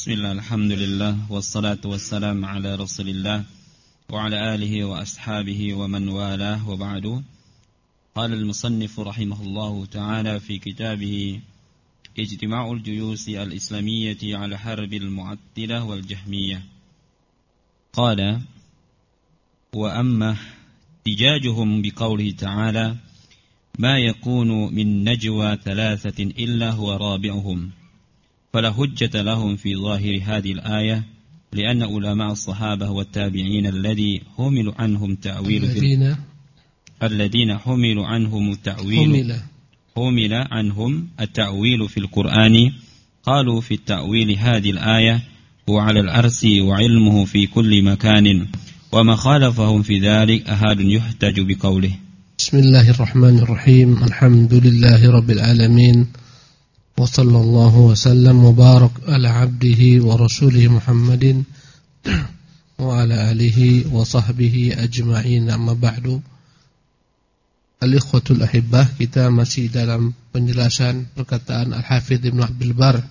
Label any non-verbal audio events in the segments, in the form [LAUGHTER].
بسم الله الحمد لله والصلاة والسلام على رسول الله وعلى آله وأصحابه ومن والاه وبعد قال المصنف رحمه الله تعالى في كتابه اجتماع الجيوش الإسلامية على حرب المعطلة والجهمية قال وأما احتجاجهم بقوله تعالى ما يكون من نجوى ثلاثة إلا هو رابعهم فلا حجة لهم في ظاهر هذه الآية لأن علماء الصحابة والتابعين الذي حملوا عنهم تأويل الذين الذين حملوا عنهم التأويل حمل. حمل عنهم التأويل في القرآن قالوا في التأويل هذه الآية هو على الأرس وعلمه في كل مكان وما خالفهم في ذلك أحد يحتج بقوله. بسم الله الرحمن الرحيم الحمد لله رب العالمين وصلى الله وسلم وبارك على عبده ورسوله محمد وعلى آله وصحبه أجمعين أما بعد Al-Ikhwatul Ahibbah kita masih dalam penjelasan perkataan Al-Hafidh Ibn Abdul Bar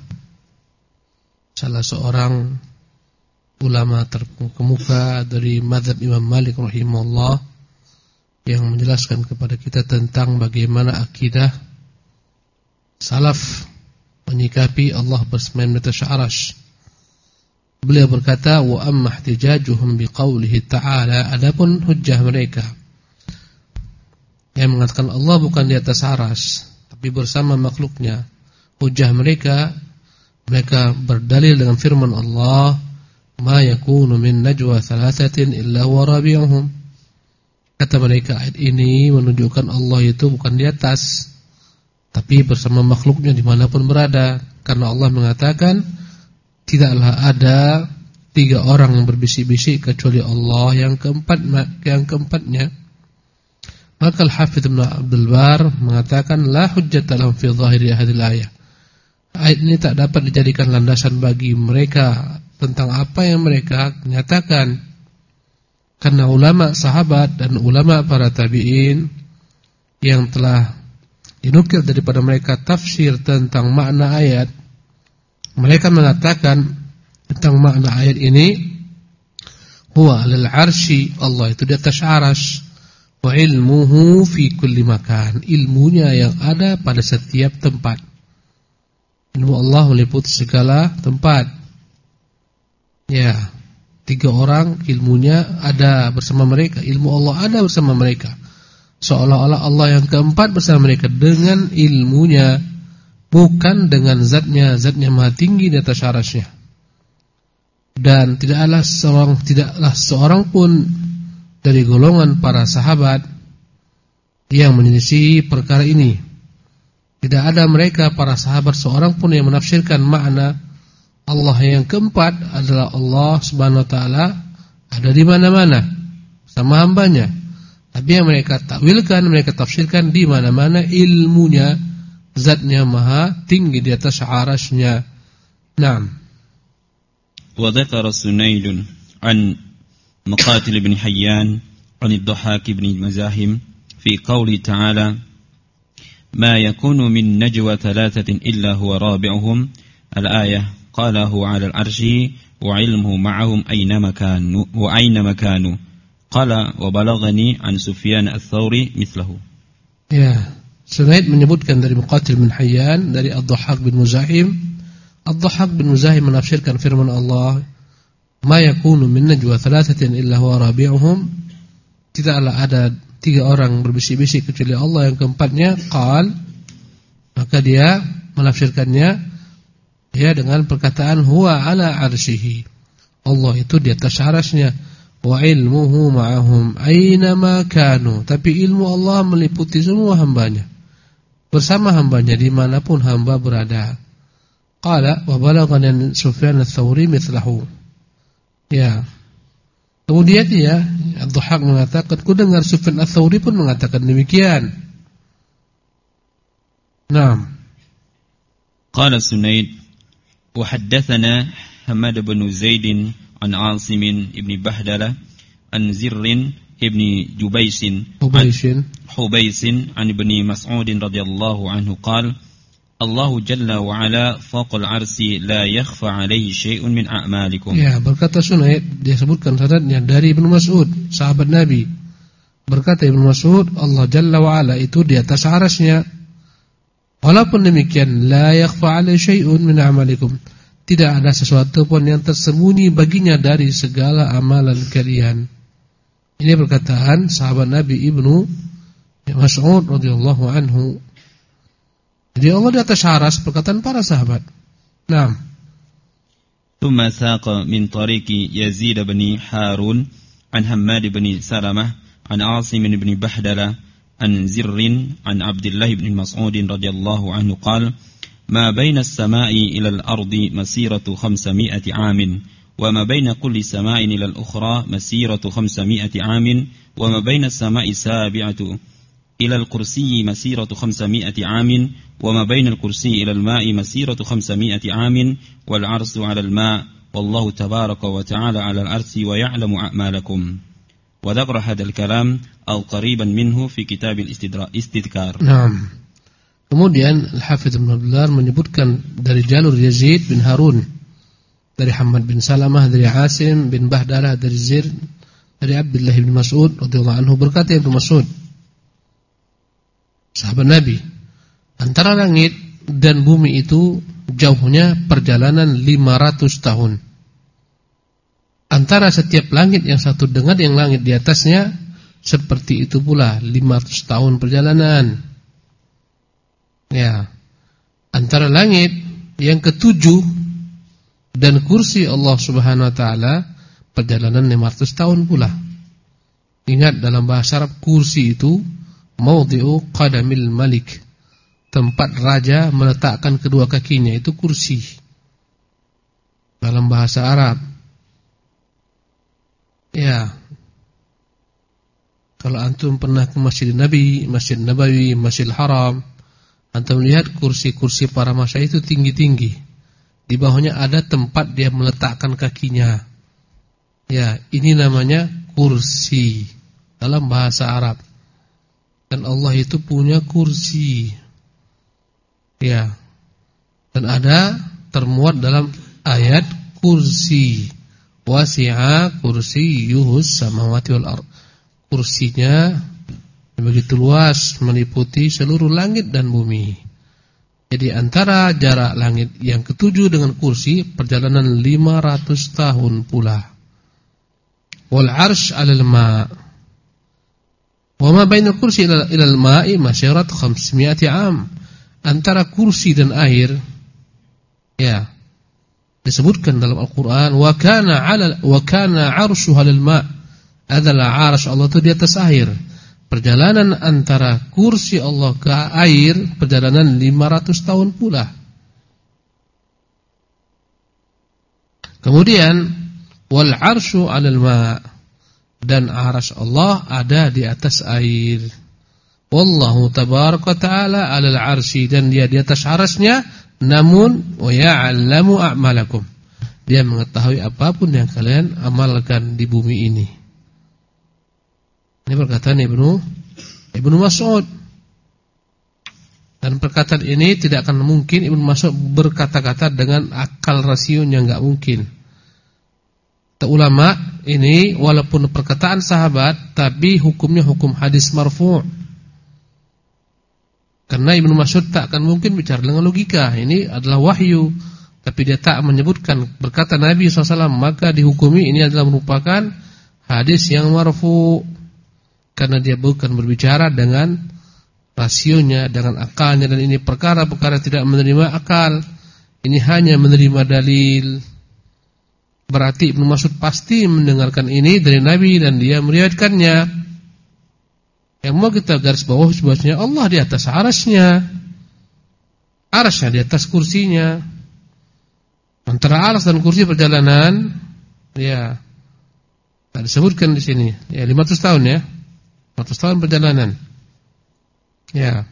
Salah seorang ulama terkemuka dari madhab Imam Malik rahimahullah Yang menjelaskan kepada kita tentang bagaimana akidah Salaf menyikapi Allah bersemayam di atas arash. Beliau berkata, "Wa amma ihtijajuhum biqaulihi ta'ala" adapun hujjah mereka yang mengatakan Allah bukan di atas aras, tapi bersama makhluknya. Hujjah mereka mereka berdalil dengan firman Allah, "Ma yakunu min najwa thalathatin illa huwa rabi'uhum." Kata mereka ayat ini menunjukkan Allah itu bukan di atas tapi bersama makhluknya di mana pun berada karena Allah mengatakan tidaklah ada tiga orang yang berbisik-bisik kecuali Allah yang keempat yang keempatnya. Maka Al-Hafidz Ibnu Abdul Bar mengatakan la hujjata lahum fi dhahiri hadhil ayah. Ayat ini tak dapat dijadikan landasan bagi mereka tentang apa yang mereka nyatakan. Karena ulama sahabat dan ulama para tabi'in yang telah dinukil daripada mereka tafsir tentang makna ayat. Mereka mengatakan tentang makna ayat ini huwa lil arsy Allah itu di atas arsy wa ilmuhu fi kulli makan. Ilmunya yang ada pada setiap tempat. Ilmu Allah meliputi segala tempat. Ya tiga orang ilmunya ada bersama mereka. Ilmu Allah ada bersama mereka Seolah-olah Allah yang keempat bersama mereka dengan ilmunya bukan dengan zatnya, zatnya maha tinggi di atas arasnya. Dan tidaklah seorang tidaklah seorang pun dari golongan para sahabat yang menyelisih perkara ini. Tidak ada mereka para sahabat seorang pun yang menafsirkan makna Allah yang keempat adalah Allah Subhanahu wa taala ada di mana-mana sama hambanya yang mereka takwilkan, mereka tafsirkan di mana-mana ilmunya, zatnya maha tinggi di atas arasnya. Naam. وذكر سنيد عن مقاتل بن حيان عن الضحاك بن مزاحم في قوله تعالى ما يكون من نجوى ثلاثة إلا هو رابعهم الآية قاله على العرش وعلمه معهم أينما كانوا وأينما كانوا Qala wa balagani an Sufyan ats-Tsauri mithlahu. Ya, Sunaid menyebutkan dari Muqatil bin Hayyan dari Ad-Dhahhak bin Muzahim. Ad-Dhahhak bin Muzahim menafsirkan firman Allah, "Ma yakunu min najwa thalathatin illa huwa rabi'uhum." Tidaklah ada tiga orang berbisik-bisik kecuali Allah yang keempatnya. Qal maka dia menafsirkannya ya dengan perkataan huwa ala arsyihi. Allah itu di atas arasnya wa ilmuhu ma'ahum. Aynama kanu. Tapi ilmu Allah meliputi semua hambanya. Bersama hambanya di mana pun hamba berada. Qala wa balaghana Sufyan ats-Tsauri mithlahu. Ya. Kemudian ya Ad-Dhahhak mengatakan ku dengar Sufyan ats-Tsauri pun mengatakan demikian. Naam. Qala Sunaid wa Hamad bin Zaid عن عاصم بن بهدلة عن زر بن جبيس حبيس عن حبيس عن ابن مسعود رضي الله عنه قال الله جل وعلا فوق العرس لا يخفى عليه شيء من أعمالكم. يا بركة سنة السنة يسبوكم سنة داري ابن مسعود صحابة النبي بركة Ibnu مسعود الله جل وعلا Ala itu di atas arasnya. Walaupun demikian la yakhfa 'ala syai'un min Tidak ada sesuatu pun yang tersembunyi baginya dari segala amalan kalian. Ini perkataan sahabat Nabi Ibnu Mas'ud radhiyallahu anhu. Jadi Allah di atas syaras perkataan para sahabat. Naam. Tsumma saqa min tariqi Yazid bin Harun an Hammad bin Salamah an Asim bin Bahdala an Zirrin an Abdullah bin Mas'ud radhiyallahu anhu qala ما بين السماء إلى الأرض مسيرة خمسمائة عام وما بين كل سماء إلى الأخرى مسيرة خمسمائة عام وما بين السماء السابعة إلى الكرسي مسيرة خمسمائة عام وما بين الكرسي إلى الماء مسيرة خمسمائة عام والعرس على الماء. والله تبارك وتعالى على العرس ويعلم أعمالكم. وذكر هذا الكلام أو قريبا منه في كتاب الاستذكار نعم. Kemudian Al-Hafidh Ibn Abdullah menyebutkan dari jalur Yazid bin Harun dari Hamad bin Salamah dari Asim bin Bahdalah dari Zir dari Abdullah bin Mas'ud radhiyallahu anhu berkata Ibnu Mas'ud sahabat Nabi. Antara langit dan bumi itu jauhnya perjalanan 500 tahun. Antara setiap langit yang satu dengan yang langit di atasnya seperti itu pula 500 tahun perjalanan. Ya. Antara langit yang ketujuh dan kursi Allah Subhanahu wa taala perjalanan 500 tahun pula. Ingat dalam bahasa Arab kursi itu Maudhi'u qadamil malik. Tempat raja meletakkan kedua kakinya itu kursi. Dalam bahasa Arab. Ya. Kalau antum pernah ke Masjid Nabi, Masjid Nabawi, Masjid Haram, antum lihat kursi-kursi para masya itu tinggi-tinggi. Di bawahnya ada tempat dia meletakkan kakinya. Ya, ini namanya kursi dalam bahasa Arab. Dan Allah itu punya kursi. Ya. Dan ada termuat dalam ayat kursi. Wasi'a kursi yuhus samawati wal ard. Kursinya begitu luas meliputi seluruh langit dan bumi. Jadi antara jarak langit yang ketujuh dengan kursi perjalanan 500 tahun pula. Wal arsh 'alal ma' Wa ma bainal kursi ila al-ma'i masyarat 500 am. Antara kursi dan air ya disebutkan dalam Al-Qur'an wa kana 'ala wa kana lil ma' adalah 'arsy Allah itu di atas air. Perjalanan antara kursi Allah ke air perjalanan 500 tahun pula. Kemudian wal 'arsyu 'alal ma' dan aras Allah ada di atas air. Wallahu tabaraka taala 'alal 'arsy dan dia di atas arasnya namun wa ya'lamu a'malakum. Dia mengetahui apa pun yang kalian amalkan di bumi ini. Ini perkataan Ibnu Ibnu Mas'ud. Dan perkataan ini tidak akan mungkin Ibnu Mas'ud berkata-kata dengan akal rasionya enggak mungkin ulama ini walaupun perkataan sahabat tapi hukumnya hukum hadis marfu'. Karena Ibnu Mas'ud tak akan mungkin bicara dengan logika. Ini adalah wahyu, tapi dia tak menyebutkan berkata Nabi SAW maka dihukumi ini adalah merupakan hadis yang marfu' karena dia bukan berbicara dengan rasionya, dengan akalnya dan ini perkara-perkara tidak menerima akal. Ini hanya menerima dalil. Berarti Ibnu Mas'ud pasti mendengarkan ini dari Nabi dan dia meriwayatkannya. Yang mau kita garis bawah sebabnya Allah di atas arasnya. Arasnya di atas kursinya. Antara aras dan kursi perjalanan ya tak disebutkan di sini. Ya 500 tahun ya. 500 tahun perjalanan. Ya.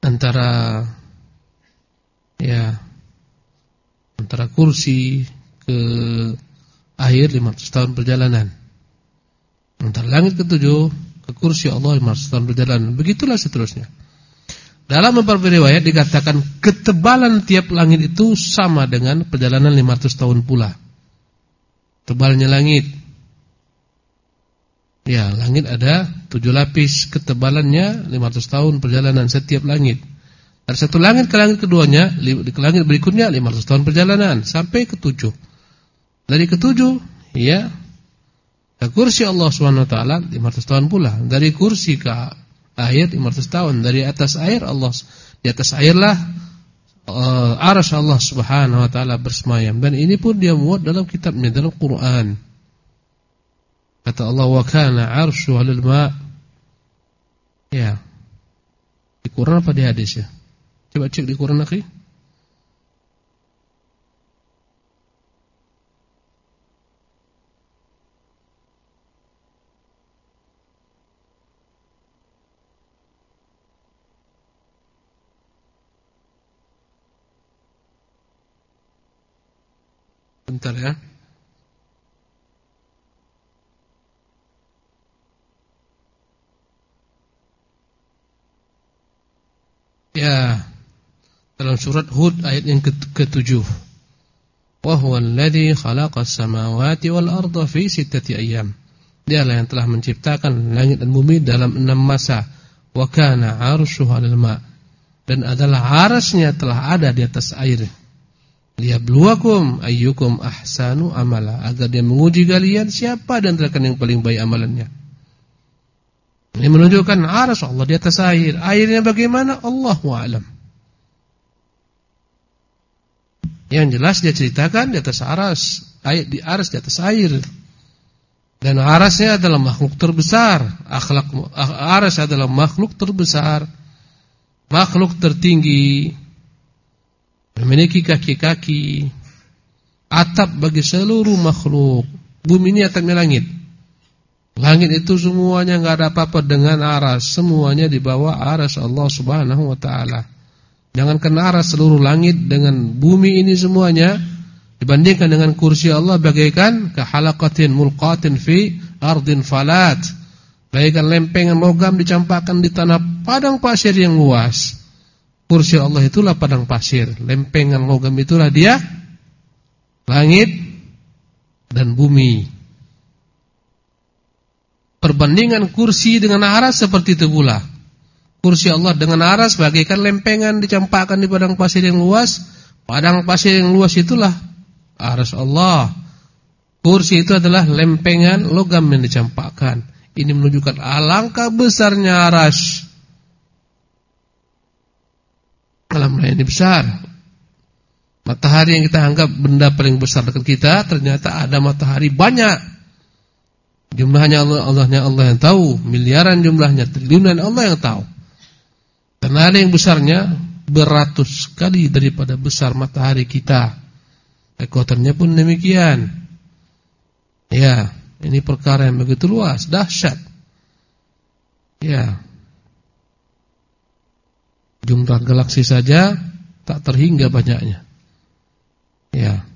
Antara ya antara kursi ke akhir 500 tahun perjalanan. Antara langit ketujuh ke kursi Allah 500 tahun perjalanan. Begitulah seterusnya. Dalam beberapa riwayat dikatakan ketebalan tiap langit itu sama dengan perjalanan 500 tahun pula. Tebalnya langit. Ya, langit ada tujuh lapis, ketebalannya 500 tahun perjalanan setiap langit. Dari satu langit ke langit keduanya, ke langit berikutnya 500 tahun perjalanan sampai ke tujuh. Dari ketujuh, ya, ke kursi Allah Subhanahu wa taala 500 tahun pula. Dari kursi ke air 500 tahun dari atas air Allah di atas airlah uh, arasy Allah Subhanahu wa taala bersemayam dan ini pun dia muat dalam kitabnya dalam Quran kata Allah wa kana 'arsyu 'alal ma' ya di Quran apa di hadis ya coba cek di Quran akhi Bentar ya. Ya. Dalam surat Hud ayat yang ke-7. Wa huwa khalaqas samawati wal arda fi sittati ayyam. Dialah yang telah menciptakan langit dan bumi dalam enam masa. Wa kana 'arshuhu 'alal ma'. Dan adalah arasnya telah ada di atas air liyabluwakum ayyukum ahsanu amala agar dia menguji kalian siapa dan antara yang paling baik amalannya. Ini menunjukkan aras Allah di atas air. Airnya bagaimana? Allahu a'lam. Yang jelas dia ceritakan di atas aras, air di aras di atas air. Dan arasnya adalah makhluk terbesar. Akhlak aras adalah makhluk terbesar. Makhluk tertinggi memiliki kaki-kaki, atap bagi seluruh makhluk. Bumi ini atapnya langit. Langit itu semuanya enggak ada apa-apa dengan aras, semuanya di bawah aras Allah Subhanahu wa taala. Jangan kena aras seluruh langit dengan bumi ini semuanya dibandingkan dengan kursi Allah bagaikan kahalaqatin mulqatin fi ardin falat. Bagaikan lempengan logam dicampakkan di tanah padang pasir yang luas. Kursi Allah itulah padang pasir, lempengan logam itulah dia langit dan bumi. Perbandingan kursi dengan aras seperti itu pula. Kursi Allah dengan aras bagaikan lempengan dicampakkan di padang pasir yang luas. Padang pasir yang luas itulah aras Allah. Kursi itu adalah lempengan logam yang dicampakkan. Ini menunjukkan alangkah besarnya aras. Alam raya ini besar. Matahari yang kita anggap benda paling besar dekat kita, ternyata ada matahari banyak. Jumlahnya Allah, Allahnya Allah yang tahu, miliaran jumlahnya, triliunan Allah yang tahu. Dan ada yang besarnya beratus kali daripada besar matahari kita. Ekuatornya pun demikian. Ya, ini perkara yang begitu luas, dahsyat. Ya, Jumlah galaksi saja tak terhingga banyaknya. Ya.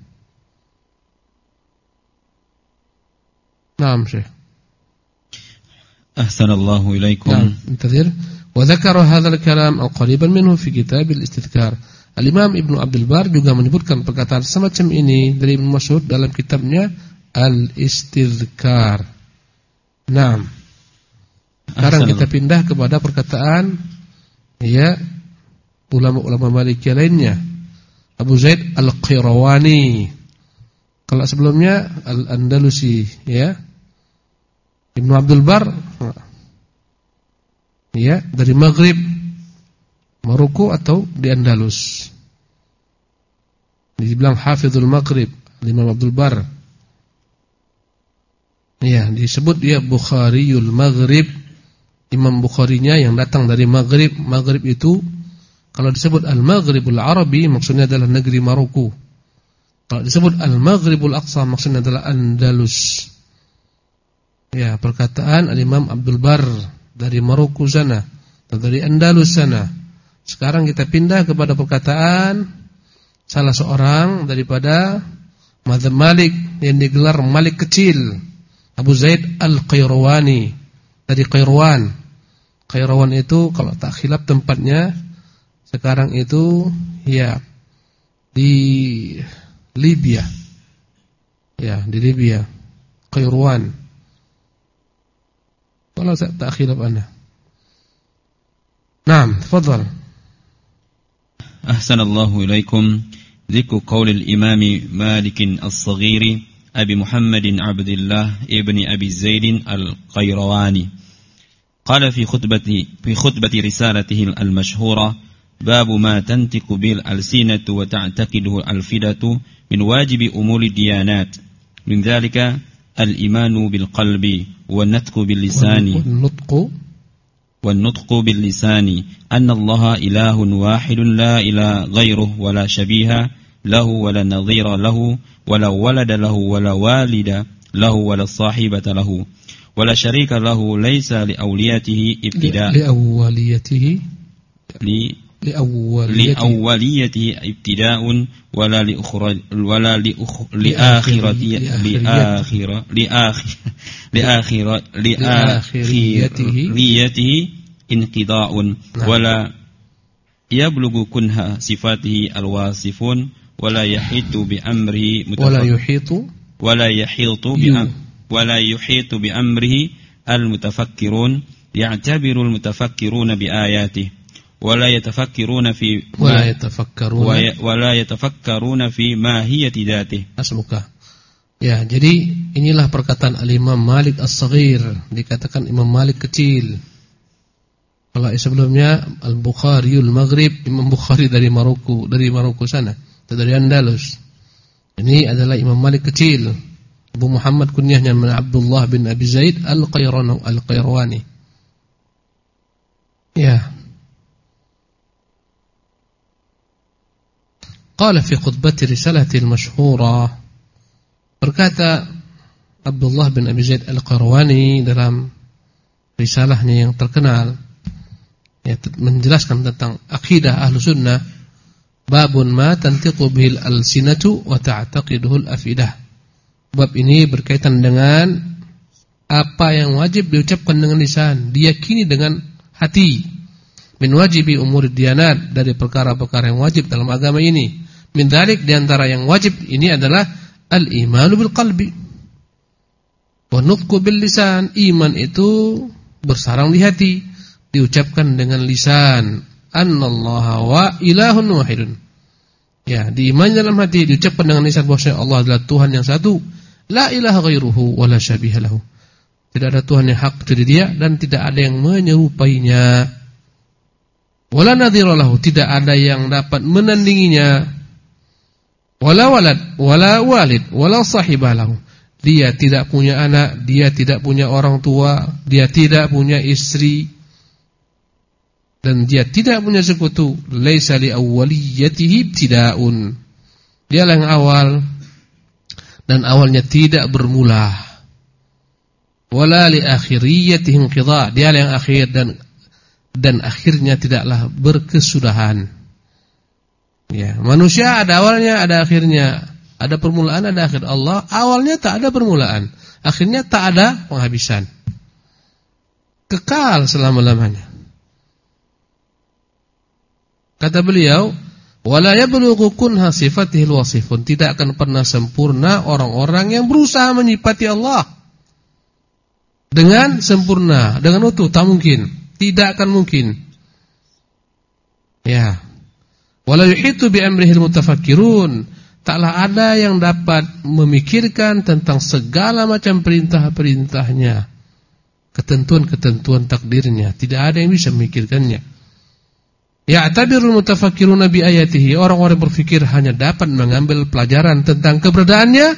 Naam, Syekh. Ahsanallahu ilaikum. Naam, intadir. Wa dzakara hadzal kalam al-qariban minhu fi kitab al-istidkar. Al-Imam Ibnu Abdul Bar juga menyebutkan perkataan semacam ini dari Ibnu Mas'ud dalam kitabnya Al-Istidkar. Naam. Sekarang kita pindah kepada perkataan ya ulama-ulama Maliki lainnya. Abu Zaid Al-Qirawani. Kalau sebelumnya Al-Andalusi, ya. Ibnu Abdul Bar ya, dari Maghrib Maroko atau di Andalus. Dibilang Hafizul Maghrib, Imam Abdul Bar. Ya, disebut dia Bukhariul Maghrib. Imam Bukharinya yang datang dari Maghrib. Maghrib itu kalau disebut Al-Maghribul Arabi maksudnya adalah negeri Maroko. Kalau disebut Al-Maghribul Aqsa maksudnya adalah Andalus. Ya, perkataan Al-Imam Abdul Bar dari Maroko sana atau dari Andalus sana. Sekarang kita pindah kepada perkataan salah seorang daripada Madzhab Malik yang digelar Malik kecil, Abu Zaid Al-Qayrawani dari Qayrawan. Qayrawan itu kalau tak khilaf tempatnya sekarang itu ya di Libya. Ya, di Libya. Qairuan. Tak khilaf anda. Naam, tafadhal. أحسن الله إليكم ذكر قول الإمام مالك الصغير أبي محمد عبد الله ابن أبي زيد القيرواني قال في خطبة في خطبة رسالته المشهورة باب ما تنطق به الألسنة وتعتقده الألفدة من واجب أمور الديانات من ذلك الإيمان بالقلب والنطق باللسان. والنطق والنطق باللسان. أن الله إله واحد لا إله غيره ولا شبيه له ولا نظير له ولا ولد له ولا والد له ولا صاحبة له ولا شريك له ليس لأوليته ابتداء. لأوليته. لأوليته, لأوليته ابتداء ولا لأخرى ولا لأخ لآخرته لآخرة لآخر لآخرة لآخريته انقضاء نعم. ولا يبلغ كنها صفاته الواصفون ولا يحيط بأمره ولا يحيط ولا يحيط بأمره ولا يحيط بأمره المتفكرون يعتبر المتفكرون بآياته ولا يتفكرون في ولا يتفكرون ولا يتفكرون في ماهية ذاته asmuka ya jadi inilah perkataan al-Imam Malik As-Saghir dikatakan Imam Malik kecil kalau sebelumnya Al-Bukhari Al-Maghrib Imam Bukhari dari Maroko dari Maroko sana dari Andalus ini adalah Imam Malik kecil Abu Muhammad kunyahnya Abdullah bin Abi Zaid Al-Qayrawani ya Qala fi khutbati risalati al-mashhura berkata Abdullah bin Abi Zaid Al-Qarwani dalam risalahnya yang terkenal ya, menjelaskan tentang akidah ahlu sunnah babun ma tantiqu bihil al-sinatu wa ta'taqiduhu al-afidah bab ini berkaitan dengan apa yang wajib diucapkan dengan lisan diyakini dengan hati min wajibi umur diyanat dari perkara-perkara yang wajib dalam agama ini Min dalik di antara yang wajib ini adalah al-imanu bil qalbi. Wa nutqu bil lisan. Iman itu bersarang di hati, diucapkan dengan lisan. Annallaha wa ilahun wahidun. Ya, diimani dalam hati, diucapkan dengan lisan bahwa Allah adalah Tuhan yang satu. La ilaha ghairuhu wa la syabiha lahu. Tidak ada Tuhan yang hak kecuali Dia dan tidak ada yang menyerupainya. Wala nadhira lahu, tidak ada yang dapat menandinginya wala walad, wala walid, wala sahibah lahu. Dia tidak punya anak, dia tidak punya orang tua, dia tidak punya istri dan dia tidak punya sekutu. Laisa li awwaliyatihi ibtida'un. Dialah yang awal dan awalnya tidak bermula. Wala li akhiriyatihi yang akhir dan dan akhirnya tidaklah berkesudahan. Ya, manusia ada awalnya, ada akhirnya. Ada permulaan, ada akhir. Allah awalnya tak ada permulaan, akhirnya tak ada penghabisan. Kekal selama-lamanya. Kata beliau, wala yablughu kunha sifatihil wasifun. Tidak akan pernah sempurna orang-orang yang berusaha menyifati Allah dengan sempurna, dengan utuh, tak mungkin. Tidak akan mungkin. Ya, Wala yuhitu bi amrihil mutafakkirun. Taklah ada yang dapat memikirkan tentang segala macam perintah-perintahnya. Ketentuan-ketentuan takdirnya. Tidak ada yang bisa memikirkannya. Ya'tabirul mutafakkiruna bi ayatihi. Orang-orang berfikir hanya dapat mengambil pelajaran tentang keberadaannya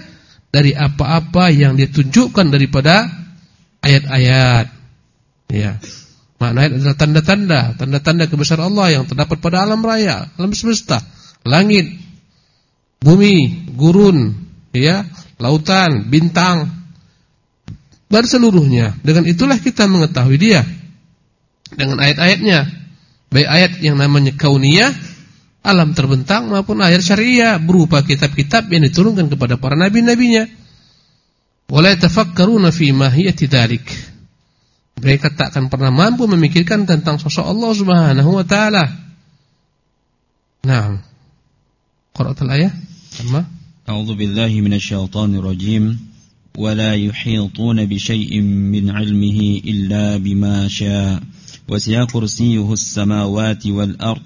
dari apa-apa yang ditunjukkan daripada ayat-ayat. Ya. Maknanya adalah tanda-tanda, tanda-tanda kebesaran Allah yang terdapat pada alam raya, alam semesta, langit, bumi, gurun, ya, lautan, bintang, dan seluruhnya. Dengan itulah kita mengetahui dia dengan ayat-ayatnya, baik ayat yang namanya kauniyah, alam terbentang maupun ayat syariah berupa kitab-kitab yang diturunkan kepada para nabi-nabinya. Wala yatafakkaruna fi mahiyati dzalik mereka tak akan pernah mampu memikirkan tentang sosok Allah Subhanahu wa taala. نعم قرأت الآية أما أعوذ بالله من الشيطان الرجيم ولا يحيطون بشيء من علمه إلا بما شاء وسيا كرسيه السماوات والأرض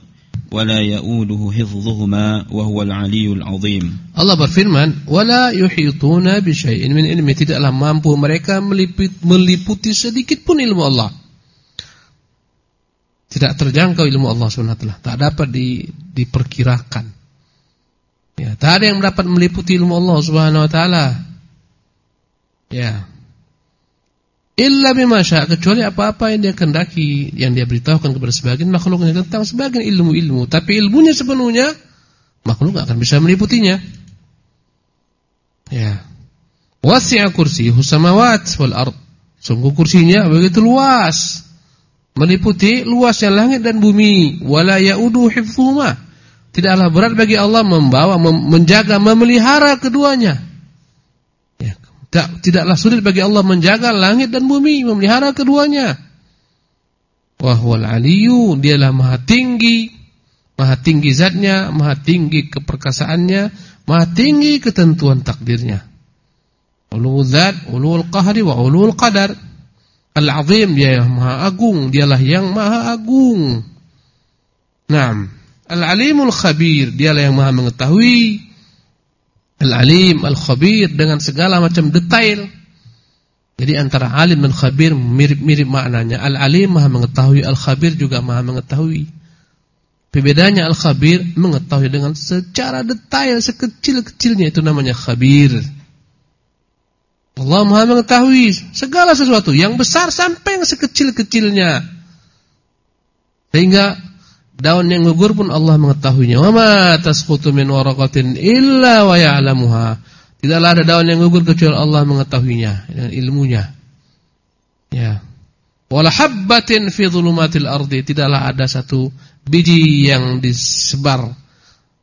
ولا يؤوده حفظهما وهو العلي العظيم Allah berfirman wala yuhituna bi syai'in min ilmi tidaklah mampu mereka meliputi, meliputi sedikit pun ilmu Allah tidak terjangkau ilmu Allah SWT tak dapat di, diperkirakan ya tak ada yang dapat meliputi ilmu Allah Subhanahu wa taala ya illa bima kecuali apa-apa yang dia kendaki yang dia beritahukan kepada sebagian makhluknya tentang sebagian ilmu-ilmu. Tapi ilmunya sepenuhnya makhluk akan bisa meliputinya. Ya. Wasi'a kursiyuhu samawat wal ard. Sungguh kursinya begitu luas. Meliputi luasnya langit dan bumi. Wala yaudu hifdhuma. Tidaklah berat bagi Allah membawa menjaga memelihara keduanya tak, tidaklah sulit bagi Allah menjaga langit dan bumi, memelihara keduanya. Wahwal aliyu, dialah maha tinggi, maha tinggi zatnya, maha tinggi keperkasaannya, maha tinggi ketentuan takdirnya. Ulul zat, ulul qahri wa ulul qadar. Al-azim, dia yang maha agung, dialah yang maha agung. Naam. Al-alimul khabir, dialah yang maha mengetahui, Al-alim, al-khabir dengan segala macam detail. Jadi antara alim dan khabir mirip-mirip maknanya. Al-alim maha mengetahui, al-khabir juga maha mengetahui. Perbedaannya al-khabir mengetahui dengan secara detail sekecil-kecilnya itu namanya khabir. Allah maha mengetahui segala sesuatu yang besar sampai yang sekecil-kecilnya. Sehingga Daun yang gugur pun Allah mengetahuinya. Wa ma tasqutu min waraqatin illa wa ya'lamuha. Tidaklah ada daun yang gugur kecuali Allah mengetahuinya dengan ilmunya. Ya. Wala habbatin fi dhulumatil ardi. Tidaklah ada satu biji yang disebar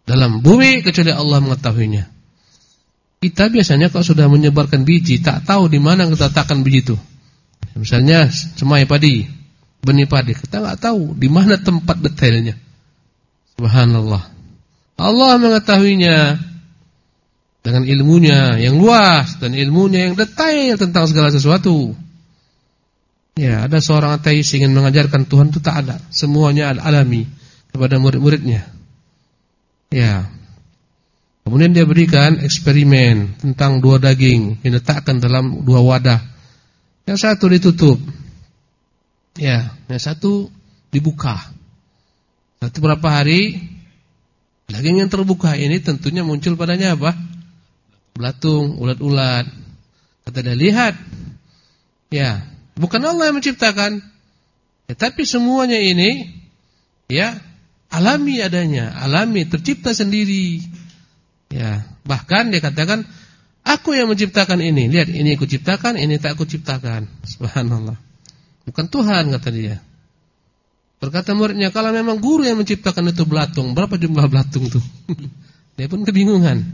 dalam bumi kecuali Allah mengetahuinya. Kita biasanya kalau sudah menyebarkan biji tak tahu di mana kita letakkan biji itu. Misalnya semai padi benih padi. Kita nggak tahu di mana tempat detailnya. Subhanallah. Allah mengetahuinya dengan ilmunya yang luas dan ilmunya yang detail tentang segala sesuatu. Ya, ada seorang ateis ingin mengajarkan Tuhan itu tak ada, semuanya alami kepada murid-muridnya. Ya. Kemudian dia berikan eksperimen tentang dua daging diletakkan dalam dua wadah. Yang satu ditutup, Ya, yang satu dibuka. Satu berapa hari daging yang terbuka ini tentunya muncul padanya apa? Belatung, ulat-ulat. Kata dia lihat. Ya, bukan Allah yang menciptakan. Ya, tapi semuanya ini ya alami adanya, alami tercipta sendiri. Ya, bahkan dia katakan aku yang menciptakan ini. Lihat, ini aku ciptakan, ini tak aku ciptakan. Subhanallah. Bukan Tuhan kata dia. Berkata muridnya, kalau memang guru yang menciptakan itu belatung, berapa jumlah belatung itu? [LAUGHS] dia pun kebingungan.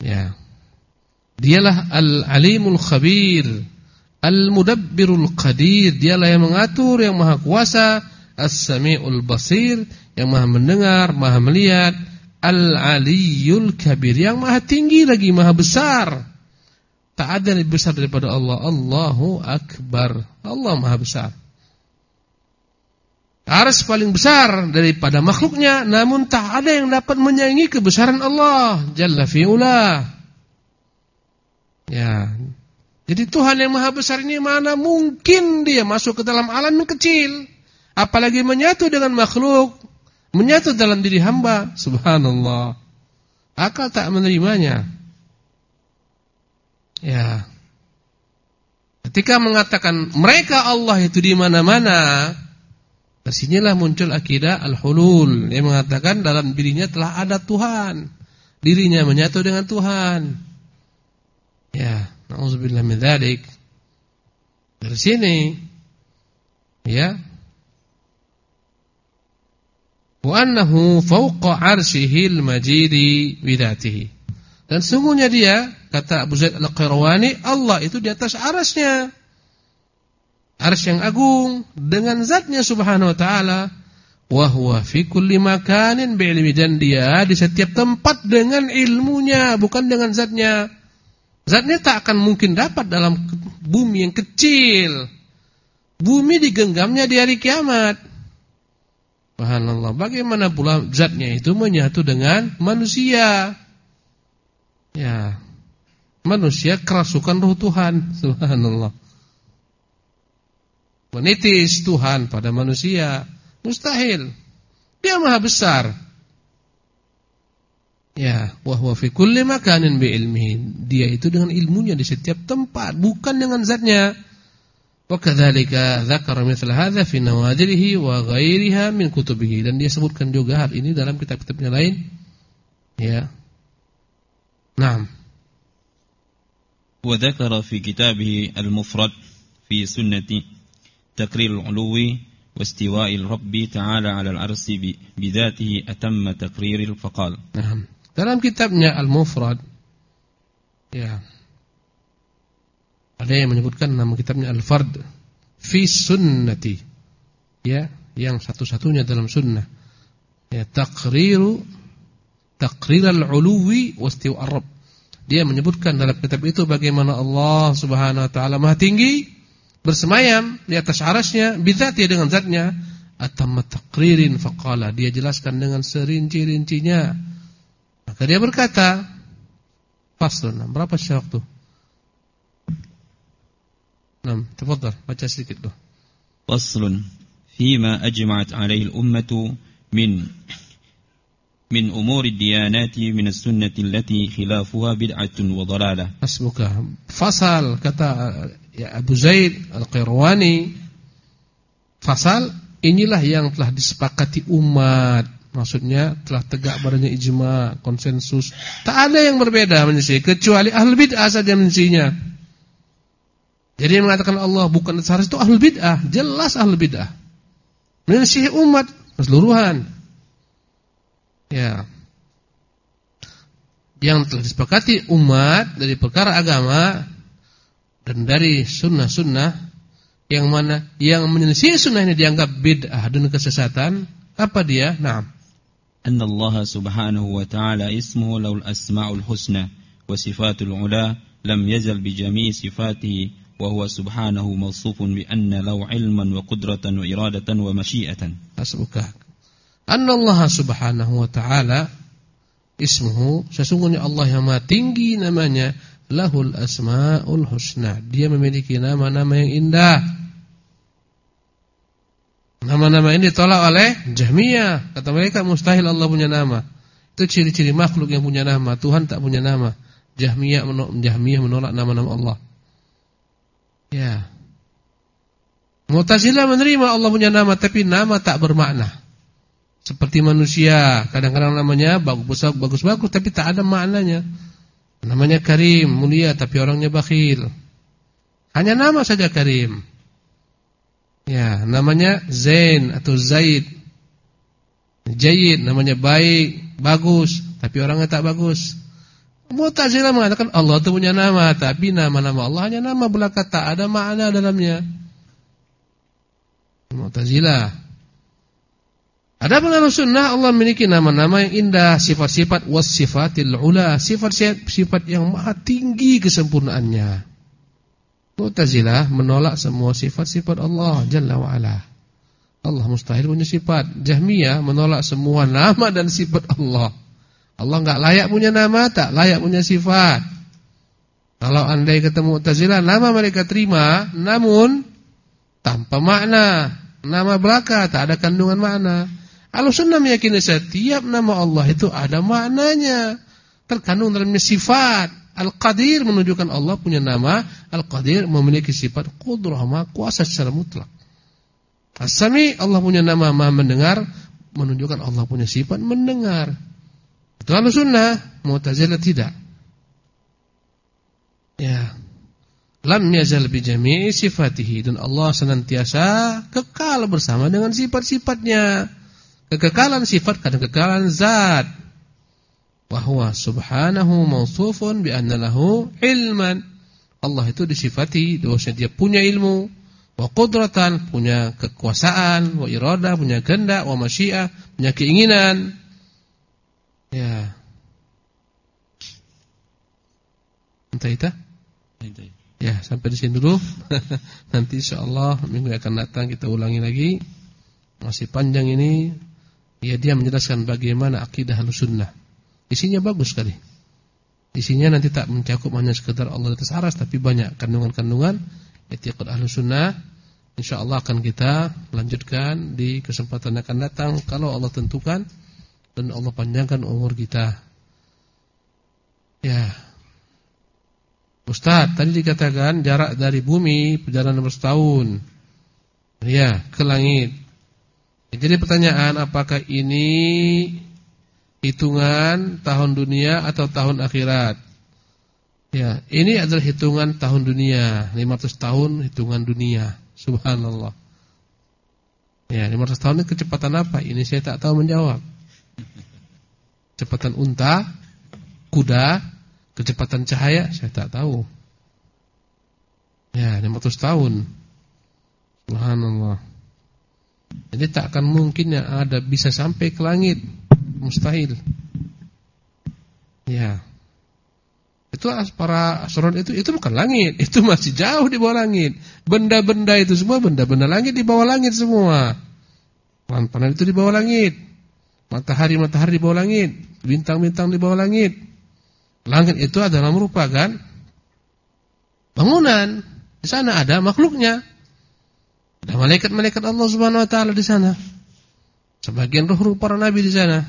Ya. Dialah Al-Alimul Khabir, Al-Mudabbirul Qadir, dialah yang mengatur, yang maha kuasa, As-Sami'ul Basir, yang maha mendengar, maha melihat, Al-Aliyul Kabir, yang maha tinggi lagi, maha besar. Tak ada yang lebih besar daripada Allah. Allahu Akbar. Allah Maha Besar. Aras paling besar daripada makhluknya, namun tak ada yang dapat menyaingi kebesaran Allah Jalla fi'ula. Ya. Jadi Tuhan yang Maha Besar ini mana mungkin dia masuk ke dalam alam yang kecil, apalagi menyatu dengan makhluk, menyatu dalam diri hamba. Subhanallah. Akal tak menerimanya. Ya. Ketika mengatakan mereka Allah itu di mana-mana, di sinilah muncul akidah al-hulul yang mengatakan dalam dirinya telah ada Tuhan, dirinya menyatu dengan Tuhan. Ya, nauzubillah min dzalik. Dari sini ya wa annahu fawqa 'arsyihil majidi bidatihi. Dan sungguhnya dia, kata Abu Zaid Al-Qirawani, Allah itu di atas arasnya. Aras yang agung dengan zatnya subhanahu wa ta'ala. Wa huwa fi kulli makanin bi'ilmi dan dia di setiap tempat dengan ilmunya, bukan dengan zatnya. Zatnya tak akan mungkin dapat dalam bumi yang kecil. Bumi digenggamnya di hari kiamat. Subhanallah. Bagaimana pula zatnya itu menyatu dengan manusia? Ya. Manusia kerasukan roh Tuhan. Subhanallah. Menitis Tuhan pada manusia. Mustahil. Dia maha besar. Ya, wa huwa fi kulli makanin bi ilmihi. Dia itu dengan ilmunya di setiap tempat, bukan dengan zatnya. Wa kadzalika dzakara mithla hadza fi nawadirihi wa ghairiha min kutubihi dan dia sebutkan juga hal ini dalam kitab-kitabnya lain. Ya. Naam. Wa dzakara fi kitabih al-mufrad fi sunnati taqrir al-uluwi واستواء الرب تعالى على العرش بذاته أتم تقرير فقال نعم dalam kitabnya Al-Mufrad ya ada yang menyebutkan nama kitabnya Al-Fard fi sunnati ya yang satu-satunya dalam sunnah ya taqriru taqrir al-uluwi wastiwa ar-rabb Dia menyebutkan dalam kitab itu bagaimana Allah Subhanahu wa taala Maha tinggi bersemayam di atas arasnya bidzati dengan zatnya. Atau taqririn faqala. Dia jelaskan dengan serinci-rincinya. Maka dia berkata faslun berapa sih waktu 6 terputar, baca sedikit tuh paslon fima ajma'at alaihi al-ummatu min min umuri diyanati min sunnati allati khilafuha bid'atun wa dalalah. Asbuka. Fasal kata ya Abu Zaid Al-Qirwani fasal inilah yang telah disepakati umat. Maksudnya telah tegak badannya ijma, konsensus. Tak ada yang berbeda menyelisih kecuali ahli bid'ah saja menyelisihnya. Jadi yang mengatakan Allah bukan seharusnya itu ahli bid'ah, jelas ahli bid'ah. Menyelisih umat keseluruhan ya yang telah disepakati umat dari perkara agama dan dari sunnah-sunnah yang mana yang menyelisih sunnah ini dianggap bid'ah dan kesesatan apa dia? Naam. Anna Allah subhanahu wa ta'ala ismuhu lahu al-asma'ul husna wa sifatul ula lam yazal bi jami'i sifatihi wa huwa subhanahu mawsufun bi anna lahu Allah subhanahu wa ta'ala ismuhu sesungguhnya Allah yang maha tinggi namanya lahul asmaul husna. Dia memiliki nama-nama yang indah. Nama-nama ini ditolak oleh Jahmiyah. Kata mereka mustahil Allah punya nama. Itu ciri-ciri makhluk yang punya nama. Tuhan tak punya nama. Jahmiyah menolak, Jahmiyah menolak nama-nama Allah. Ya. Mu'tazilah menerima Allah punya nama tapi nama tak bermakna. Seperti manusia, kadang-kadang namanya bagus-bagus bagus tapi tak ada maknanya. Namanya Karim, mulia tapi orangnya bakhil. Hanya nama saja Karim. Ya, namanya Zain atau Zaid. Jayid, namanya baik, bagus, tapi orangnya tak bagus. Mu'tazilah mengatakan Allah itu punya nama, tapi nama-nama Allah hanya nama belaka tak ada makna dalamnya. Mu'tazilah Adapun sunnah Allah memiliki nama-nama yang indah, sifat-sifat wasifatil ula, sifat-sifat yang maha tinggi kesempurnaannya. Mu'tazilah menolak semua sifat-sifat Allah Jalla wa ala. Allah mustahil punya sifat. Jahmiyah menolak semua nama dan sifat Allah. Allah enggak layak punya nama, tak layak punya sifat. Kalau andai ketemu Mu'tazilah, nama mereka terima, namun tanpa makna. Nama belaka tak ada kandungan makna. Al-Sunnah meyakini setiap nama Allah itu ada maknanya. Terkandung dalamnya sifat. Al-Qadir menunjukkan Allah punya nama. Al-Qadir memiliki sifat kudrah, maha kuasa secara mutlak. As-Sami Allah punya nama maha mendengar. Menunjukkan Allah punya sifat mendengar. Itu Al-Sunnah. Mu'tazilah tidak. Ya. Lam yazal bi jami'i sifatihi. Dan Allah senantiasa kekal bersama dengan sifat-sifatnya. Kekekalan sifat dan kekekalan zat. Wahwa subhanahu mausufun bi anna lahu ilman. Allah itu disifati bahwasanya dia punya ilmu. wa qudratan punya kekuasaan, wa irada punya kehendak, wa masyiah punya keinginan. Ya. Entah itu? Ya, sampai di sini dulu. [LAUGHS] Nanti insyaallah minggu yang akan datang kita ulangi lagi. Masih panjang ini. Ya dia menjelaskan bagaimana akidah Ahlussunnah. Isinya bagus sekali. Isinya nanti tak mencakup hanya sekedar Allah di atas aras tapi banyak kandungan-kandungan Etiqad ahlu sunnah. InsyaAllah akan kita lanjutkan Di kesempatan yang akan datang Kalau Allah tentukan Dan Allah panjangkan umur kita. Ya. Ustaz tadi dikatakan Jarak dari bumi Perjalanan bersetahun. Ya ke langit Jadi pertanyaan Apakah ini Hitungan tahun dunia Atau tahun akhirat Ya, ini adalah hitungan tahun dunia, 500 tahun hitungan dunia. Subhanallah. Ya, 500 tahun ini kecepatan apa? Ini saya tak tahu menjawab. Kecepatan unta, kuda, kecepatan cahaya, saya tak tahu. Ya, 500 tahun. Subhanallah. Jadi tak akan mungkin yang ada bisa sampai ke langit. Mustahil. Ya. Itu para astronot itu itu bukan langit, [LAUGHS] itu masih jauh di bawah langit. Benda-benda itu semua benda-benda langit di bawah langit semua. Planet itu di bawah langit. Matahari-matahari di bawah langit, bintang-bintang di bawah langit. Langit itu adalah merupakan bangunan. Di sana ada makhluknya. Ada malaikat-malaikat Allah Subhanahu wa taala di sana. Sebagian roh-roh para nabi di sana.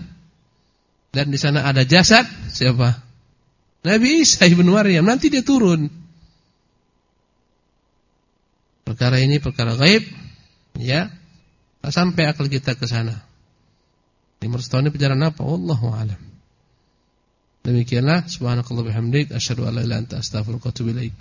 Dan di sana ada jasad siapa? Nabi Isa ibn Maryam nanti dia turun. Perkara ini perkara gaib, ya. Tak sampai akal kita ke sana. Lima tahun ini perjalanan apa? Wallahu a'lam. Demikianlah subhanakallah bihamdik asyhadu an la illa anta astaghfiruka wa atubu ilaik.